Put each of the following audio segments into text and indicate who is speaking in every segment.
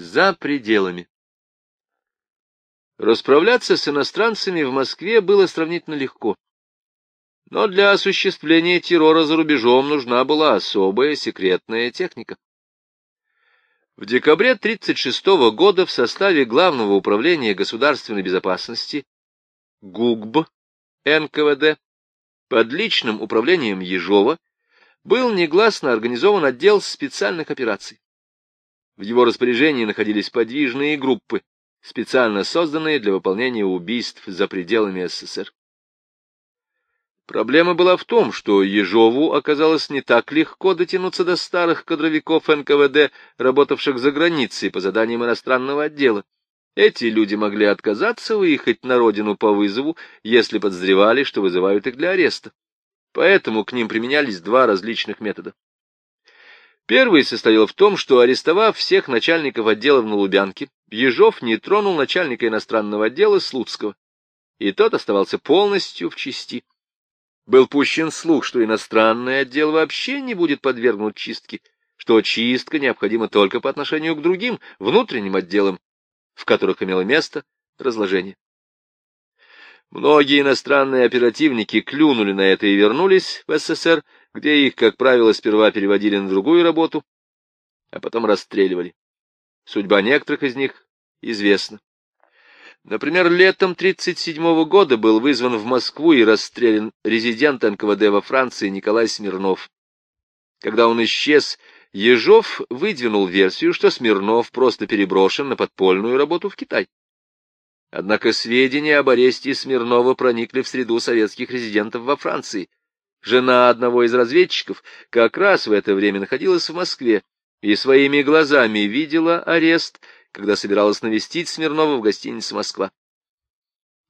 Speaker 1: За пределами. Расправляться с иностранцами в Москве было сравнительно легко. Но для осуществления террора за рубежом нужна была особая секретная техника. В декабре 1936 года в составе Главного управления государственной безопасности ГУГБ НКВД под личным управлением Ежова был негласно организован отдел специальных операций. В его распоряжении находились подвижные группы, специально созданные для выполнения убийств за пределами СССР. Проблема была в том, что Ежову оказалось не так легко дотянуться до старых кадровиков НКВД, работавших за границей по заданиям иностранного отдела. Эти люди могли отказаться выехать на родину по вызову, если подозревали, что вызывают их для ареста. Поэтому к ним применялись два различных метода. Первый состоял в том, что, арестовав всех начальников отделов на Лубянке, Ежов не тронул начальника иностранного отдела Слуцкого, и тот оставался полностью в чести. Был пущен слух, что иностранный отдел вообще не будет подвергнут чистке, что чистка необходима только по отношению к другим, внутренним отделам, в которых имело место разложение. Многие иностранные оперативники клюнули на это и вернулись в СССР, где их, как правило, сперва переводили на другую работу, а потом расстреливали. Судьба некоторых из них известна. Например, летом 1937 года был вызван в Москву и расстрелян резидент НКВД во Франции Николай Смирнов. Когда он исчез, Ежов выдвинул версию, что Смирнов просто переброшен на подпольную работу в Китай. Однако сведения об аресте Смирнова проникли в среду советских резидентов во Франции. Жена одного из разведчиков как раз в это время находилась в Москве и своими глазами видела арест, когда собиралась навестить Смирнова в гостинице «Москва».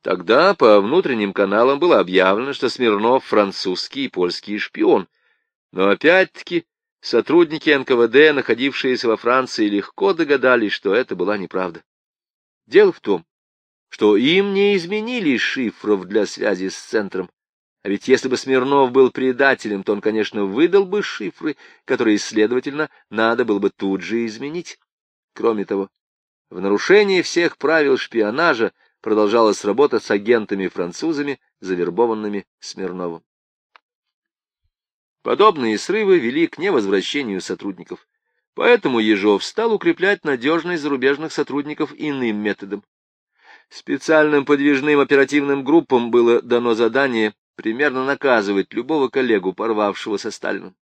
Speaker 1: Тогда по внутренним каналам было объявлено, что Смирнов французский и польский шпион. Но опять-таки Сотрудники НКВД, находившиеся во Франции, легко догадались, что это была неправда. Дело в том, что им не изменили шифров для связи с центром. А ведь если бы Смирнов был предателем, то он, конечно, выдал бы шифры, которые, следовательно, надо было бы тут же изменить. Кроме того, в нарушении всех правил шпионажа продолжалась работа с агентами-французами, завербованными Смирновым. Подобные срывы вели к невозвращению сотрудников. Поэтому Ежов стал укреплять надежность зарубежных сотрудников иным методом. Специальным подвижным оперативным группам было дано задание примерно наказывать любого коллегу, порвавшего со Сталиным.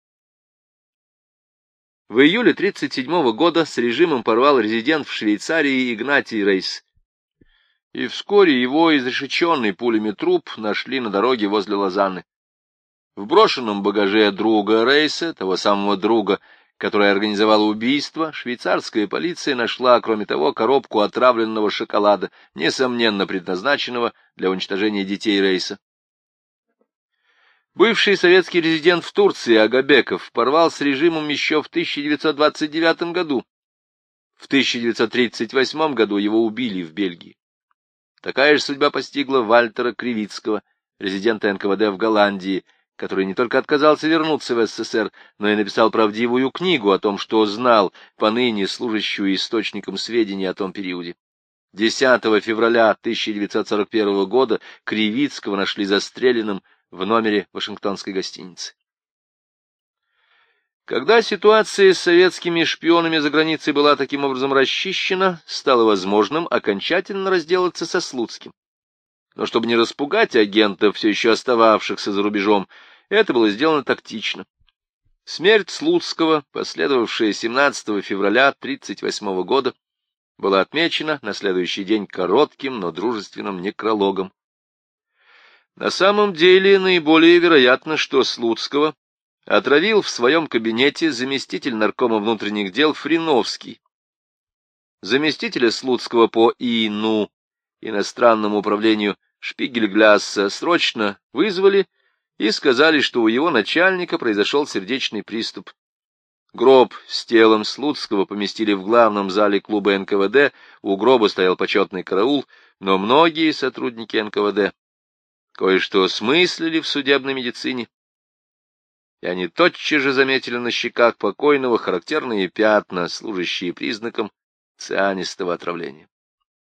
Speaker 1: В июле 1937 года с режимом порвал резидент в Швейцарии Игнатий Рейс. И вскоре его изрешеченный пулями труп нашли на дороге возле Лозанны. В брошенном багаже друга Рейса, того самого друга, который организовал убийство, швейцарская полиция нашла, кроме того, коробку отравленного шоколада, несомненно предназначенного для уничтожения детей Рейса. Бывший советский резидент в Турции Агабеков порвал с режимом еще в 1929 году. В 1938 году его убили в Бельгии. Такая же судьба постигла Вальтера Кривицкого, резидента НКВД в Голландии, который не только отказался вернуться в СССР, но и написал правдивую книгу о том, что знал, поныне служащую источником сведений о том периоде. 10 февраля 1941 года Кривицкого нашли застреленным в номере Вашингтонской гостиницы. Когда ситуация с советскими шпионами за границей была таким образом расчищена, стало возможным окончательно разделаться со Слуцким. Но чтобы не распугать агентов, все еще остававшихся за рубежом, это было сделано тактично. Смерть Слуцкого, последовавшая 17 февраля 1938 года, была отмечена на следующий день коротким, но дружественным некрологом. На самом деле наиболее вероятно, что Слуцкого отравил в своем кабинете заместитель наркома внутренних дел Фриновский. Заместителя Слуцкого по ИНУ, иностранному управлению Шпигельглясса срочно вызвали и сказали, что у его начальника произошел сердечный приступ. Гроб с телом Слуцкого поместили в главном зале клуба НКВД, у гроба стоял почетный караул, но многие сотрудники НКВД кое-что смыслили в судебной медицине, и они тотчас же заметили на щеках покойного характерные пятна, служащие признаком цианистого отравления.